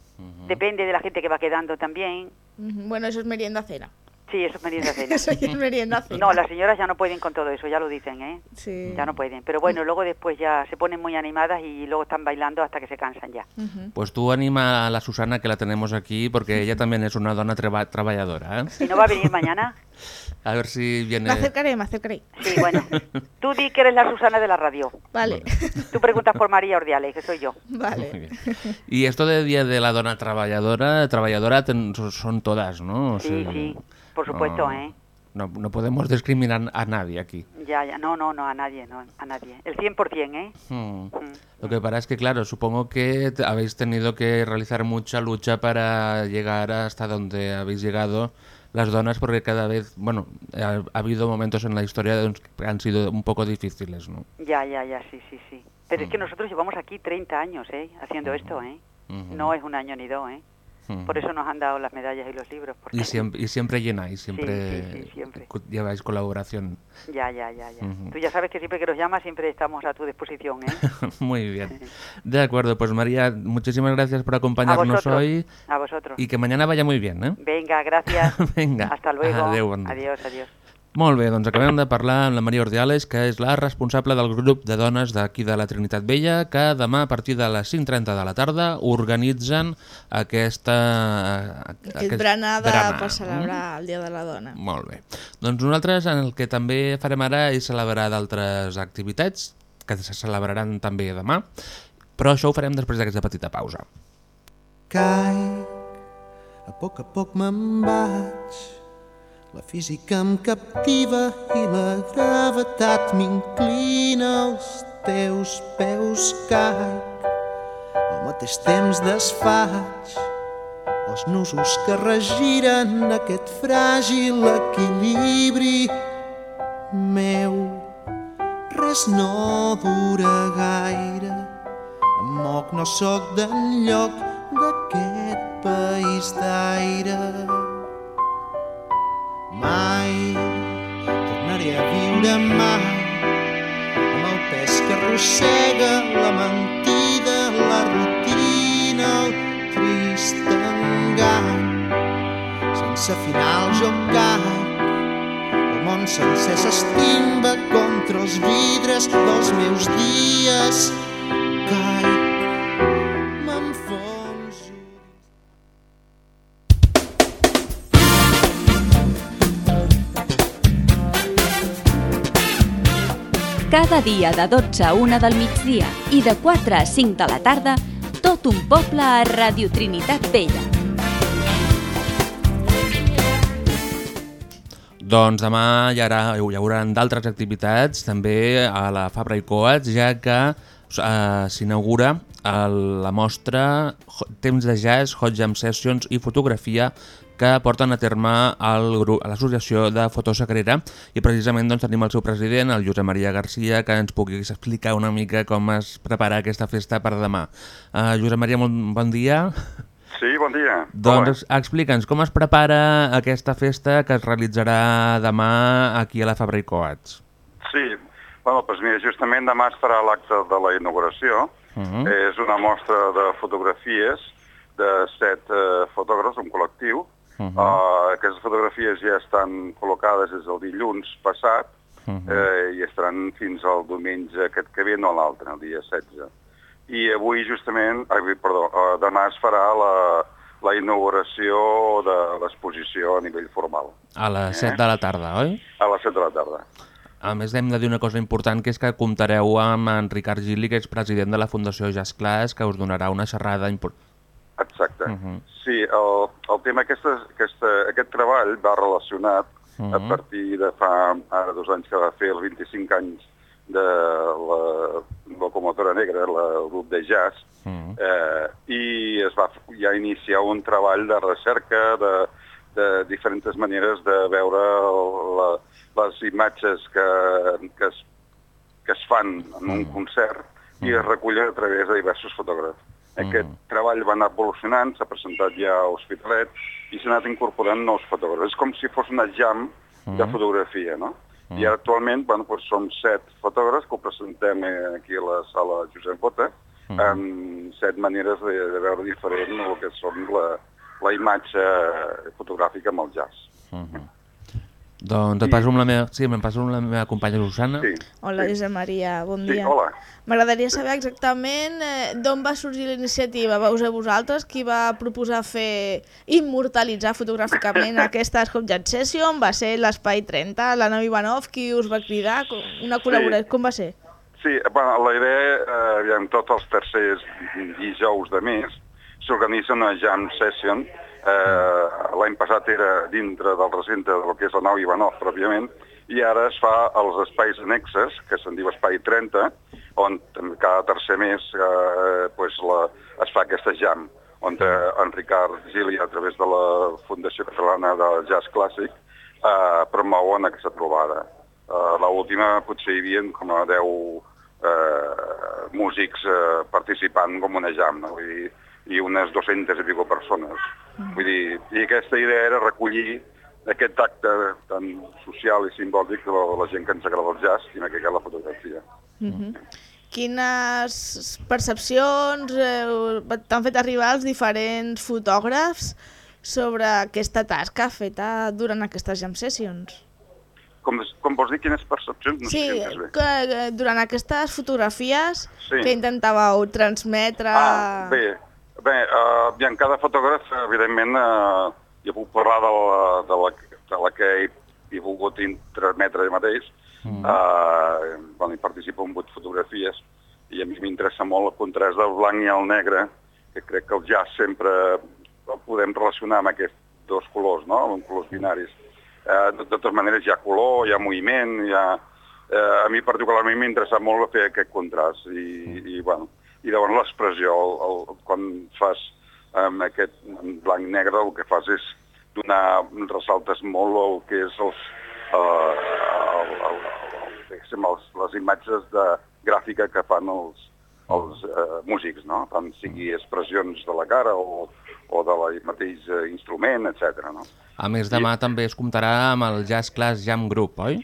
Depende de la gente que va quedando también. Bueno, eso es merienda cena. Sí, eso es merienda cena. Eso ya es merienda cena. No, las señoras ya no pueden con todo eso, ya lo dicen, ¿eh? Sí. Ya no pueden. Pero bueno, luego después ya se ponen muy animadas y luego están bailando hasta que se cansan ya. Pues tú anima a la Susana que la tenemos aquí porque ella también es una dona traba- trabajadora. ¿eh? ¿Y no va a venir mañana? A ver si viene... Me acercaré, me acercaré. Sí, bueno. Tú di que eres la Susana de la radio. Vale. Tú preguntas por María Ordiales, que soy yo. Vale. Y esto de Día de la Dona Trabajadora, trabajadora ten- son todas, ¿no? O Sí, sea, sí, por supuesto, no- ¿eh? No, no podemos discriminar a nadie aquí. Ya, ya. No, no, no, a nadie, no, a nadie. El 100%, ¿eh? Hmm. Lo que pasa es que, claro, supongo que habéis tenido que realizar mucha lucha para llegar hasta donde habéis llegado las donas, porque cada vez, bueno, ha, ha habido momentos en la historia que han sido un poco difíciles, ¿no? Ya, ya, ya, sí, sí, sí. Pero es que nosotros llevamos aquí 30 años, ¿eh? Haciendo esto, ¿eh? No es un año ni dos, ¿eh? Ujú. Por eso nos han dado las medallas y los libros. Porque... Y siempre, y siempre llenáis, siempre, sí, sí, siempre. lleváis colaboración. Ya, ya, ya, ya. Ujú. Tú ya sabes que siempre que nos llamas siempre estamos a tu disposición, ¿eh? Muy bien. De acuerdo, pues María, muchísimas gracias por A acompañarnos vosotros. hoy A vosotros. y que mañana vaya muy bien, ¿eh? Venga, gracias. Vinga. Hasta luego. Adiós, adiós. Molt bé, doncs acabem de parlar amb la Maria Ordiales, que és la responsable del grup de dones d'aquí de la Trinitat Vella, que demà a partir de les 5.30 de la tarda organitzen aquesta... Aquest berenar de- berenar, per mm? celebrar el Dia de la Dona. Molt bé. Doncs nosaltres en el que també farem ara és celebrar d'altres activitats que se celebraran també demà, però això ho farem després d'aquesta petita pausa. Caic, a poc a poc me'n vaig. La física em captiva i la gravetat m'inclina als teus peus caic. Al mateix temps desfaig els nusos que regiren aquest fràgil equilibri meu. Res no dura gaire, em moc, no sóc d'enlloc d'aquest país d'aire. Mai tornaré a viure mai amb el pes que arrossega la mentida, la rutina, el trist engany. Sense final jo caic, el món sencer s'estimba contra els vidres dels meus dies. Caic, Cada dia de 12 a 1 del migdia i de 4 a 5 de la tarda, tot un poble a Radio Trinitat Vella. Doncs demà hi, haurà, hi haurà d'altres activitats també a la Fabra i Coats, ja que eh, s'inaugura la mostra Temps de Jazz, Hot Jam Sessions i Fotografia que porten a terme el grup, a l'Associació de Fotosagrera i precisament doncs, tenim el seu president, el Josep Maria Garcia, que ens pugui explicar una mica com es prepara aquesta festa per demà. Uh, Josep Maria, molt bon dia. Sí, bon dia. Doncs explica'ns com es prepara aquesta festa que es realitzarà demà aquí a la Fabra i Coats. Sí, bueno, doncs mira, justament demà es farà l'acte de la inauguració. Uh -huh. És una mostra de fotografies de set eh, fotògrafs, un col·lectiu. Uh Uh, aquestes fotografies ja estan col·locades des del dilluns passat Uh eh, i estaran fins al diumenge aquest que ve, no l'altre, el dia 16. I avui justament, ai, perdó, eh, demà es farà la, la inauguració de l'exposició a nivell formal, A les 7 de la tarda, oi? a les 7 de la tarda. A més, hem de dir una cosa important, que és que comptareu amb en Ricard Gili, que és president de la Fundació Jazz Class, que us donarà una xerrada important. Exacte. Uh -huh. Sí, el, el tema, aquesta, aquesta, aquest treball va relacionat Mhm. a partir de fa ara dos anys que va fer els 25 anys de la locomotora negra, la, el grup de jazz, Mm. eh, i es va ja iniciar un treball de recerca de, de diferents maneres de veure la, les imatges que, que, es, que es fan en un concert i es recullen a través de diversos fotògrafs. Aquest treball va anar evolucionant, s'ha presentat ja a Hospitalet i s'ha anat incorporant nous fotògrafs. És com si fos una jam de Mm. fotografia, no? I ara actualment bueno, doncs som set fotògrafs que ho presentem eh, aquí a la sala Josep Bota amb set maneres de, de veure diferent el que són la, la imatge fotogràfica amb el jazz. Doncs et passo amb la meva... Sí, me'n passo amb la meva companya Susana. Sí. Hola, Josep Maria, bon Sí, dia. hola. M'agradaria saber exactament eh, d'on va sorgir la iniciativa. Vau ser vosaltres qui va proposar fer immortalitzar fotogràficament aquestes Home Jazz Session? Va ser l'Espai 30, la Nau Ivanov, qui us va cridar? Una col·laboració, com va ser? Sí, bueno, la idea, eh, aviam, tots els tercers dijous de mes s'organitza una jam session. Eh, L'any passat era dintre del recinte del que és la nau Ivanov, pròpiament, i ara es fa als espais annexes, que se'n diu Espai 30, on cada tercer mes eh, pues la, es fa aquesta jam, on eh, en Ricard Gili, a través de la Fundació Catalana del Jazz Clàssic, eh, promouen aquesta trobada. Uh, L'última potser hi havia com a 10 eh, músics eh, participant com una jam, no? Vull dir, i unes 200 i pico persones. Vull dir, i aquesta idea era recollir aquest acte tan social i simbòlic de la, de la gent que ens agrada el jazz i en aquest cas la fotografia. Mhm. Quines percepcions eh, t'han fet arribar els diferents fotògrafs sobre aquesta tasca feta durant aquestes jam sessions? Com, com vols dir, quines percepcions? No sí, sé que, eh, durant aquestes fotografies Sí. que intentàveu transmetre... Ah, bé, bé uh, i en cada fotògraf, evidentment, uh, he pogut parlar de la, de la, de la que he, he volgut transmetre jo mateix. Mm. Uh, bueno, hi participo en vuit fotografies i a mi m'interessa molt el contrast del blanc i el negre, que crec que el jazz sempre el podem relacionar amb aquests dos colors, no? amb colors binaris. Uh, de, de totes maneres hi ha color, hi ha moviment, hi ha... Eh, a mi particularment m'interessa molt fer aquest contrast i, i, bueno, i llavors l'expressió, quan fas amb aquest blanc-negre el que fas és donar, ressaltes molt el que és els, eh, el, el, el, els, les imatges de gràfica que fan els, els eh, músics, no? tant sigui expressions de la cara o, o de la mateix eh, instrument, etc. No? A més, demà també es comptarà amb el Jazz Class Jam Group, oi?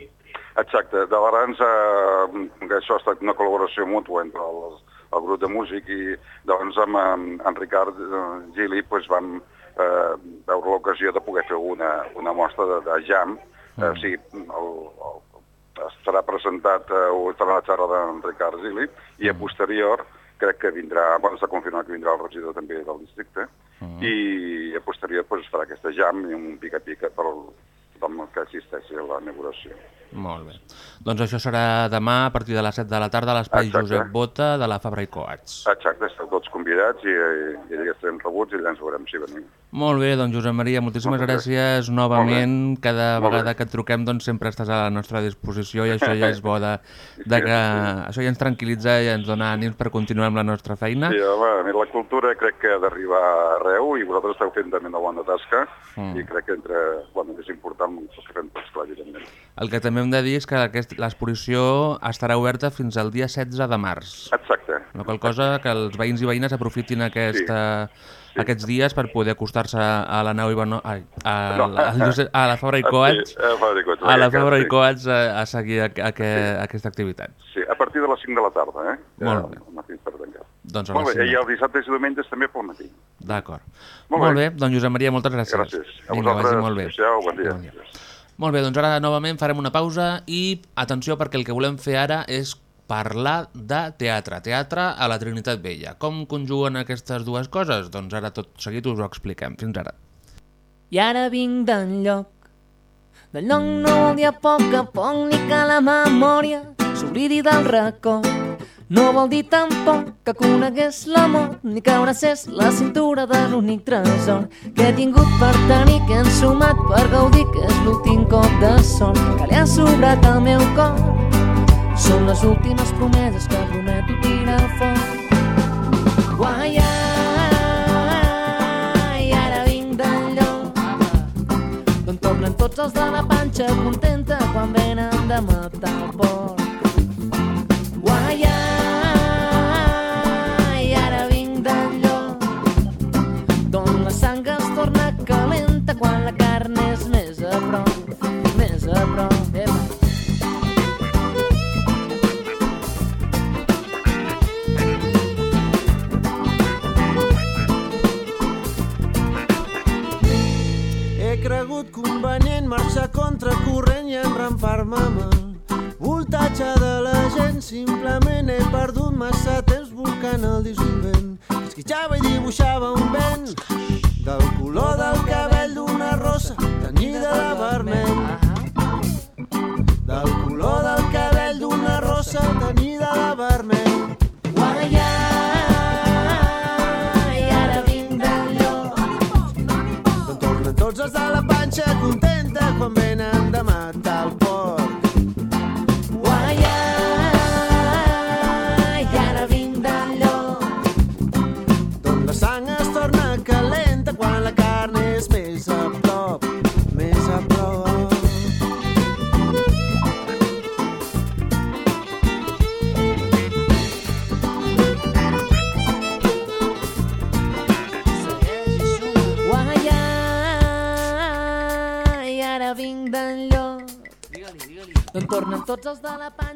Exacte, de l'Arans, eh, que això ha estat una col·laboració mútua entre el, el grup de músic i doncs amb en, en Ricard eh, Gili pues, vam eh, veure l'ocasió de poder fer una, una mostra de, de jam, eh, o sigui, el, el, estarà presentat, eh, o estarà la xarra d'en Ricard Gili, i a posterior crec que vindrà, bueno, s'ha confirmat que vindrà el regidor també del districte, i a posterior pues, es farà aquesta jam i un pica-pica per tothom que assisteixi a la inauguració. Molt bé. Doncs això serà demà a partir de les 7 de la tarda a l'espai. Josep Bota de la Fabra i Coats. Exacte, esteu tots convidats i, i ja estarem rebuts i ja ens veurem si venim. Molt bé, doncs Josep Maria, moltíssimes Moltes gràcies novament. Cada Molt bé. vegada que et truquem doncs, sempre estàs a la nostra disposició i això ja és bo de, de que això ja ens tranquil·litza i ens dona ànims per continuar amb la nostra feina. Sí, home, a mi la cultura crec que ha d'arribar arreu i vosaltres esteu fent també una bona tasca Mm. i crec que entre, bueno, és important el que fem tots, clar, evidentment. El que també hem de dir és que aquest, l'exposició estarà oberta fins al dia 16 de març. Exacte. La qual cosa que els veïns i veïnes aprofitin aquesta, sí. Aquests dies per poder acostar-se a la nau Ivano... Ai, a, No. a, a la Fabra i Sí, Coats, a la Fabra i Coats, a la que- Fabra i sí. Coats a, a seguir a, a, a, aquesta activitat. Sí, a partir de les 5 de la tarda, eh? Molt bé. Al matí per tancar. Doncs a Molt bé, i els dissabtes i diumenges també pel matí. D'acord. Molt Molt, bé. bé. doncs Josep Maria, moltes gràcies. Gràcies. A Vinga, vosaltres, vagi molt bé. adéu-siau, bon dia. Bon dia. Molt bé, doncs ara novament farem una pausa i atenció perquè el que volem fer ara és parlar de teatre, teatre a la Trinitat Vella. Com conjuguen aquestes dues coses? Doncs ara tot seguit us ho expliquem. Fins ara. I ara vinc d'enlloc. D'enlloc no vol dir a poc a poc ni que la memòria s'oblidi del record. No vol dir tampoc que conegués l'amor ni que abracés la cintura de l'únic tresor que he tingut per tenir, que he ensumat per gaudir, que és l'últim cop de sol que li ha sobrat al meu cor. Són les últimes promeses que prometo tirar al foc. Guai, ai, ara vinc d'enlloc d'on tornen tots els de la panxa contenta quan venen de matar el porc. Guai, ai,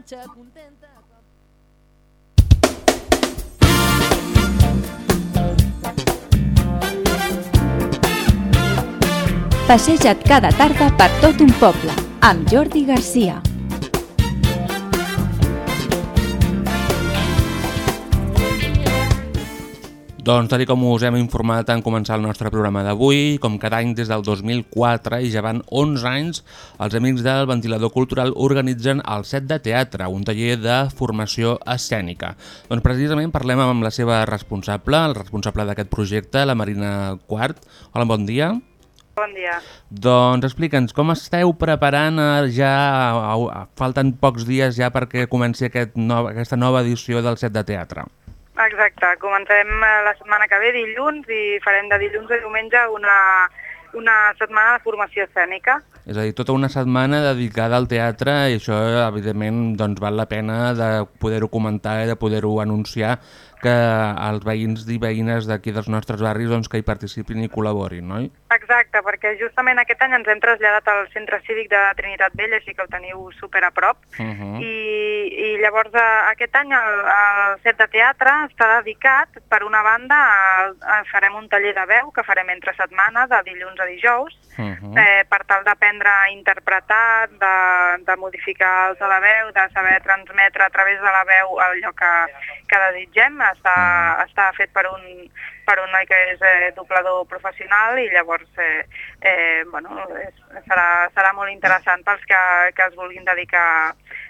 panxa contenta Passeja't cada tarda per tot un poble, amb Jordi Garcia. Doncs, tal com us hem informat en començar el nostre programa d'avui, com cada any des del 2004 i ja van 11 anys, els amics del Ventilador Cultural organitzen el set de teatre, un taller de formació escènica. Doncs precisament parlem amb la seva responsable, el responsable d'aquest projecte, la Marina Quart. Hola, bon dia. Bon dia. Doncs explica'ns, com esteu preparant eh, ja, falten pocs dies ja perquè comenci aquest nou, aquesta nova edició del set de teatre? Exacte, comencem eh, la setmana que ve, dilluns, i farem de dilluns a diumenge una, una setmana de formació escènica. És a dir, tota una setmana dedicada al teatre i això, evidentment, doncs, val la pena de poder-ho comentar i de poder-ho anunciar que els veïns i veïnes d'aquí dels nostres barris doncs, que hi participin i col·laborin, no? Exacte, perquè justament aquest any ens hem traslladat al centre cívic de Trinitat Vella, així que el teniu super a prop, Uh -huh. i, i llavors aquest any el, el set de teatre està dedicat, per una banda, a, a, farem un taller de veu que farem entre setmana, de dilluns a dijous, Uh -huh. eh, per tal d'aprendre a interpretar, de, de modificar els de la veu, de saber transmetre a través de la veu allò que, que desitgem. Està, està fet per un, per un noi que és eh, doblador professional i llavors eh, eh, bueno, és, serà, serà molt interessant pels que, que es vulguin dedicar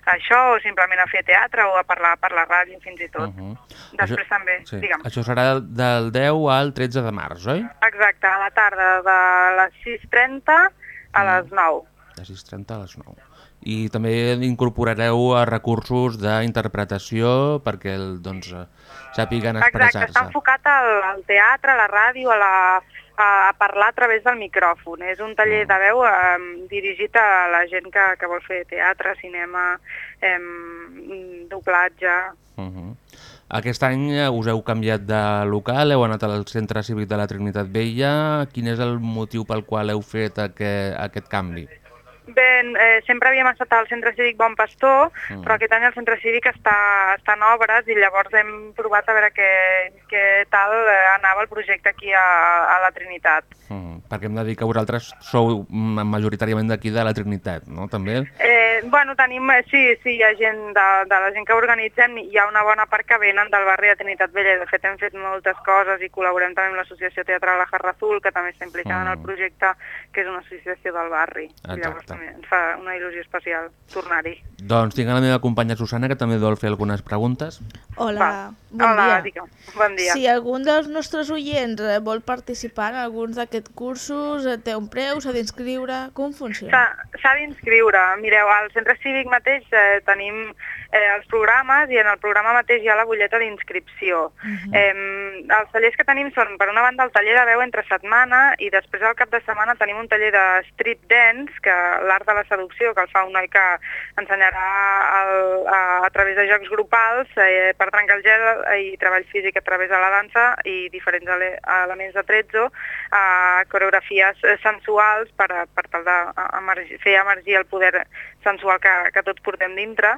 a això o simplement a fer teatre o a parlar per la ràdio fins i tot. Uh -huh. Després Això- també, Sí. digue'm. Això serà del 10 al 13 de març, oi? Exacte, a la tarda de les 6.30 a les 9. De 6.30 a les 9. I també incorporareu a recursos d'interpretació perquè el, doncs, eh, sàpiguen Exacte, està expressar-se. enfocat al, al teatre, a la ràdio, a, la, a, a parlar a través del micròfon. És un taller de veu eh, dirigit a la gent que, que vol fer teatre, cinema, eh, doblatge... Uh -huh. Aquest any eh, us heu canviat de local, heu anat al Centre Cívic de la Trinitat Vella. Quin és el motiu pel qual heu fet aquest, aquest canvi? Bé, eh, sempre havíem estat al Centre Cívic Bon Pastor, Mm. però aquest any el Centre Cívic està, està en obres i llavors hem provat a veure què, què tal eh, anava el projecte aquí a, a la Trinitat. Uh Perquè hem de dir que vosaltres sou mm, majoritàriament d'aquí de la Trinitat, no? També? Eh, bueno, tenim, eh, sí, sí, hi ha gent de, de la gent que organitzem, hi ha una bona part que venen del barri de Trinitat Vella, de fet hem fet moltes coses i col·laborem també amb l'Associació Teatral La Jarra Azul, que també està implicada en el Mm. projecte, que és una associació del barri. I llavors Exacte. també ens fa una il·lusió especial tornar-hi. Doncs tinc a la meva companya Susana, que també vol fer algunes preguntes. Hola, bon Hola, dia. digue'm. Bon dia. Si algun dels nostres oients eh, vol participar en alguns d'aquests cursos, eh, té un preu, s'ha d'inscriure, com funciona? S'ha d'inscriure. Mireu, al centre cívic mateix eh, tenim eh, els programes i en el programa mateix hi ha la butlleta d'inscripció. Mhm. eh, els tallers que tenim són, per una banda, el taller de veu entre setmana i després al cap de setmana tenim un taller de street dance, que l'art de la seducció, que el fa un noi que ensenyarà el, a, a través de jocs grupals eh, per trencar el gel i treball físic a través de la dansa i diferents ele elements de trezzo, eh, coreografies eh, sensuals per, per tal de emergir, fer emergir el poder sensual que, que tots portem dintre.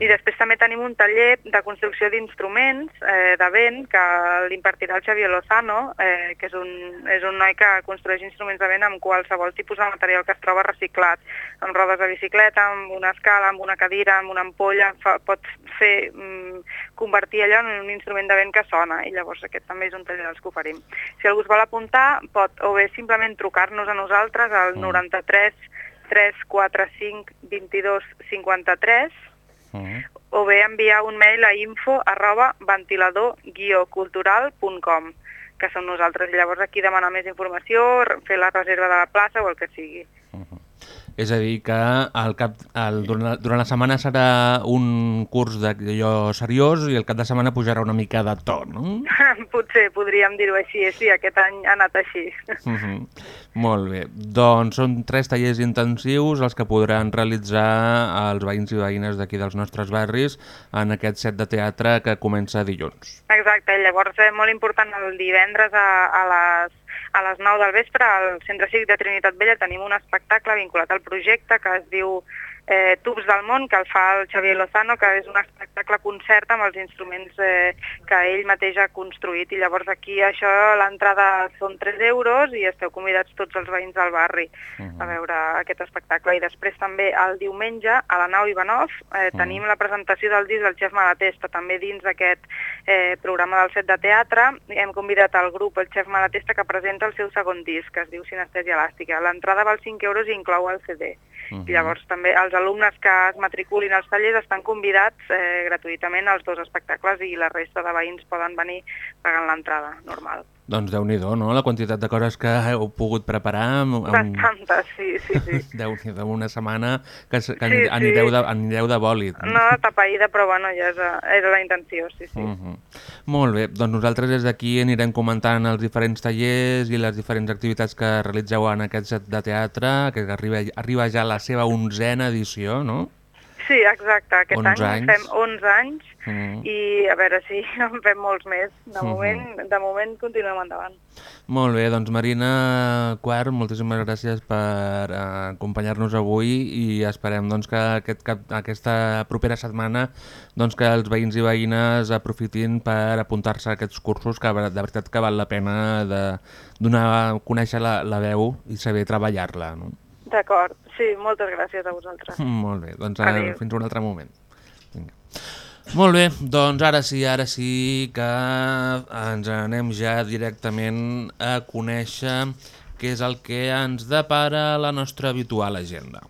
I després també tenim un taller de construcció d'instruments eh, de vent que l'impartirà el Xavier Lozano, eh, que és un, és un noi que construeix instruments de vent amb qualsevol tipus de material que es troba reciclat, amb rodes de bicicleta, amb una escala, amb una cadira, amb una ampolla, fa, pot fer, mm, convertir allò en un instrument de vent que sona, i llavors aquest també és un taller dels que oferim. Si algú es vol apuntar, pot o bé simplement trucar-nos a nosaltres al 93 345 22 53 o bé enviar un mail a info arroba ventilador-cultural.com que som nosaltres. Llavors aquí demanar més informació, fer la reserva de la plaça o el que sigui. És a dir, que al cap, el, durant, durant la setmana serà un curs d'allò seriós i el cap de setmana pujarà una mica de to, no? Potser podríem dir-ho així, sí, aquest any ha anat així. Uh -huh. Molt bé. Doncs són tres tallers intensius els que podran realitzar els veïns i veïnes d'aquí dels nostres barris en aquest set de teatre que comença dilluns. Exacte, llavors és molt important el divendres a, a les a les 9 del vespre al Centre Cívic de Trinitat Vella tenim un espectacle vinculat al projecte que es diu eh, Tubs del món, que el fa el Xavier Lozano, que és un espectacle concert amb els instruments eh, que ell mateix ha construït. I llavors aquí això, l'entrada són 3 euros i esteu convidats tots els veïns del barri a veure aquest espectacle. I després també el diumenge a la nau Ivanov eh, tenim la presentació del disc del Xef Malatesta, també dins d'aquest eh, programa del set de teatre. Hem convidat al grup el Xef Malatesta que presenta el seu segon disc, que es diu Sinestèsia Elàstica. L'entrada val 5 euros i inclou el CD. I llavors també els alumnes que es matriculin als tallers estan convidats eh, gratuïtament als dos espectacles i la resta de veïns poden venir pagant l'entrada normal. Doncs déu nhi no? La quantitat de coses que heu pogut preparar amb. Bastantes, sí, sí, sí. déu nhi una setmana que, que Sí, sí. anireu, de, anireu de bòlit. No tapaïda, però bueno, ja és, era la intenció, sí, sí. Uh -huh. Molt bé, doncs nosaltres des d'aquí anirem comentant els diferents tallers i les diferents activitats que realitzeu en aquest set de teatre, que arriba, arriba ja a la seva onzena edició, no? Sí, exacte. Aquest 11 any anys. fem 11 anys Mm. i a veure si en fem molts més. De, Mhm. moment, de moment continuem endavant. Molt bé, doncs Marina Quart, moltíssimes gràcies per eh, acompanyar-nos avui i esperem doncs, que aquest cap, aquesta propera setmana doncs, que els veïns i veïnes aprofitin per apuntar-se a aquests cursos que de veritat que val la pena de donar a conèixer la, la veu i saber treballar-la. No? D'acord, sí, moltes gràcies a vosaltres. Molt bé, doncs ara, Adéu. fins un altre moment. Vinga. Molt bé, doncs ara sí, ara sí que ens anem ja directament a conèixer què és el que ens depara la nostra habitual agenda.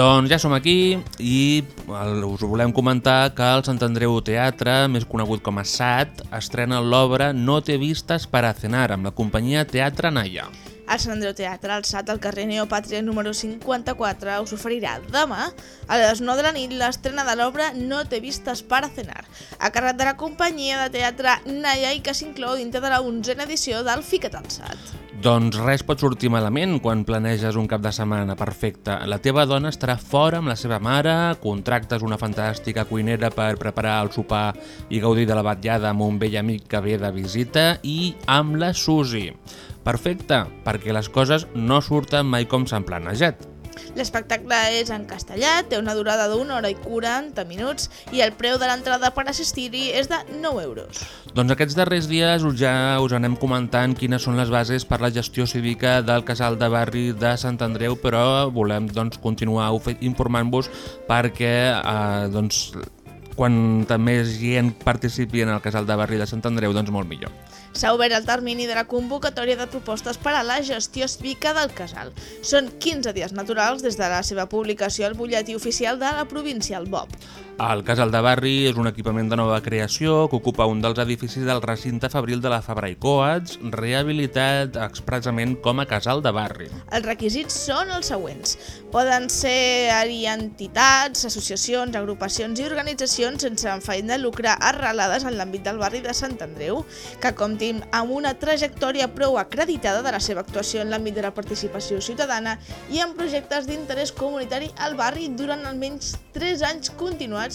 Doncs ja som aquí i us volem comentar que el Sant Andreu Teatre, més conegut com a SAT, estrena l'obra No te vistas para cenar amb la companyia Teatre Naya. El Sant Andreu Teatre, alçat al carrer Neopàtria número 54, us oferirà demà a les 9 de la nit l'estrena de l'obra No te vistas para cenar, a càrrec de la companyia de teatre Naya i que s'inclou dintre de la 11a edició del Fica't al SAT. Doncs res pot sortir malament quan planeges un cap de setmana perfecte. La teva dona estarà fora amb la seva mare, contractes una fantàstica cuinera per preparar el sopar i gaudir de la batllada amb un vell amic que ve de visita i amb la Susi. Perfecte, perquè les coses no surten mai com s'han planejat. L'espectacle és en castellà, té una durada d'una hora i 40 minuts i el preu de l'entrada per assistir-hi és de 9 euros. Doncs aquests darrers dies us ja us anem comentant quines són les bases per la gestió cívica del casal de barri de Sant Andreu, però volem doncs, continuar informant-vos perquè eh, doncs, quan més gent participi en el casal de barri de Sant Andreu, doncs molt millor. S'ha obert el termini de la convocatòria de propostes per a la gestió cívica del casal. Són 15 dies naturals des de la seva publicació al butlletí oficial de la província, el BOP. El Casal de Barri és un equipament de nova creació que ocupa un dels edificis del recinte fabril de la Fabra i Coats, rehabilitat expressament com a Casal de Barri. Els requisits són els següents. Poden ser-hi entitats, associacions, agrupacions i organitzacions sense afany de lucre arrelades en l'àmbit del barri de Sant Andreu, que comptin amb una trajectòria prou acreditada de la seva actuació en l'àmbit de la participació ciutadana i en projectes d'interès comunitari al barri durant almenys 3 anys continuats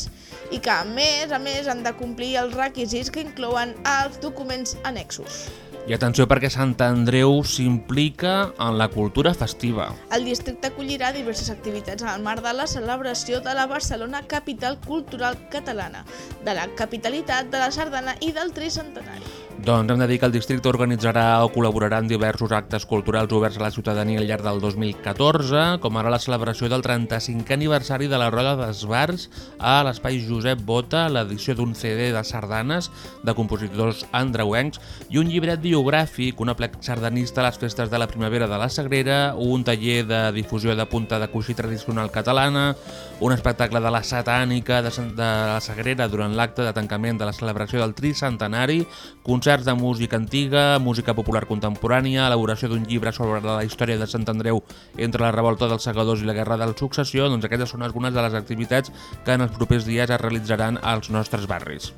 i que, a més a més, han de complir els requisits que inclouen els documents annexos. I atenció perquè Sant Andreu s'implica en la cultura festiva. El districte acollirà diverses activitats en el marc de la celebració de la Barcelona Capital Cultural Catalana, de la capitalitat de la Sardana i del Tricentenari. Doncs hem de dir que el districte organitzarà o col·laborarà en diversos actes culturals oberts a la ciutadania al llarg del 2014, com ara la celebració del 35è aniversari de la Roda d'Esbars a l'Espai Josep Bota, l'edició d'un CD de sardanes de compositors andreuencs i un llibret biogràfic, un aplec sardanista a les festes de la primavera de la Sagrera, un taller de difusió de punta de coixí tradicional catalana, un espectacle de la satànica de, la Sagrera durant l'acte de tancament de la celebració del tricentenari, concerts de música antiga, música popular contemporània, elaboració d'un llibre sobre la història de Sant Andreu entre la revolta dels segadors i la guerra de la successió, doncs aquestes són algunes de les activitats que en els propers dies es realitzaran als nostres barris.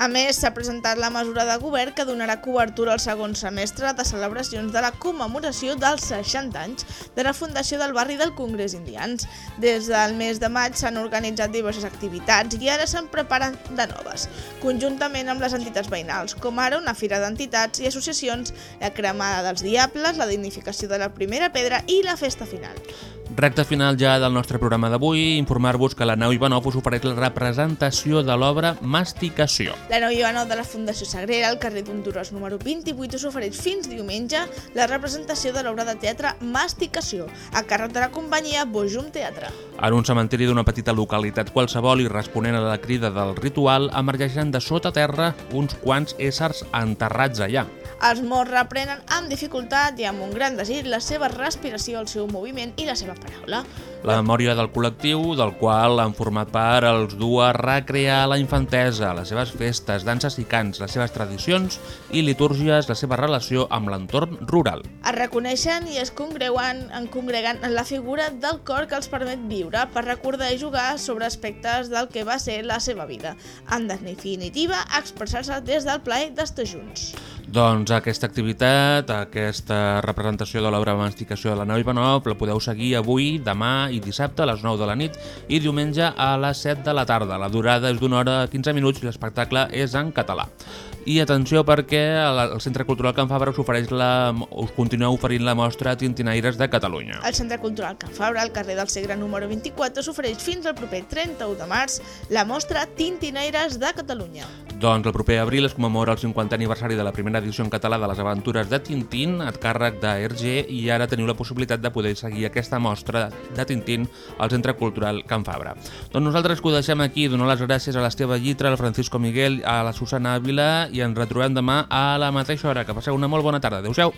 A més, s'ha presentat la mesura de govern que donarà cobertura al segon semestre de celebracions de la commemoració dels 60 anys de la fundació del barri del Congrés Indians. Des del mes de maig s'han organitzat diverses activitats i ara se'n preparen de noves, conjuntament amb les entitats veïnals, com ara una fira d'entitats i associacions, la cremada dels diables, la dignificació de la primera pedra i la festa final. Recte final ja del nostre programa d'avui, informar-vos que la nau Ivanov us ofereix la representació de l'obra Masticació. La nau Ivanov de la Fundació Sagrera, al carrer d'Honduras número 28, us ofereix fins diumenge la representació de l'obra de teatre Masticació, a càrrec de la companyia Bojum Teatre. En un cementiri d'una petita localitat qualsevol i responent a la crida del ritual, emergeixen de sota terra uns quants éssers enterrats allà. Els morts reprenen amb dificultat i amb un gran desig la seva respiració, el seu moviment i la seva paraula. La memòria del col·lectiu, del qual han format part, els du a recrear la infantesa, les seves festes, danses i cants, les seves tradicions i litúrgies, la seva relació amb l'entorn rural. Es reconeixen i es congreuen, en congreguen en la figura del cor que els permet viure per recordar i jugar sobre aspectes del que va ser la seva vida. En definitiva, expressar-se des del plaer d'estar junts. Doncs aquesta activitat, aquesta representació de l'obra masticació de la nau Ivanov la podeu seguir avui, demà i dissabte a les 9 de la nit i diumenge a les 7 de la tarda. La durada és d'una hora 15 minuts i l'espectacle és en català. I atenció perquè el Centre Cultural Can Fabra us ofereix la, us continueu oferint la mostra Tintinaires de Catalunya. El Centre Cultural Can Fabra, al carrer del Segre número 24, s'ofereix fins al proper 31 de març la mostra Tintinaires de Catalunya. Doncs el proper abril es commemora el 50 aniversari de la primera edició en català de les aventures de Tintín, a càrrec de RG, i ara teniu la possibilitat de poder seguir aquesta mostra de Tintín al Centre Cultural Can Fabra. Doncs nosaltres que ho deixem aquí, donar les gràcies a l'Esteve Llitra, al Francisco Miguel, a la Susana Ávila i ens retrobem demà a la mateixa hora. Que passeu una molt bona tarda. Adéu-siau.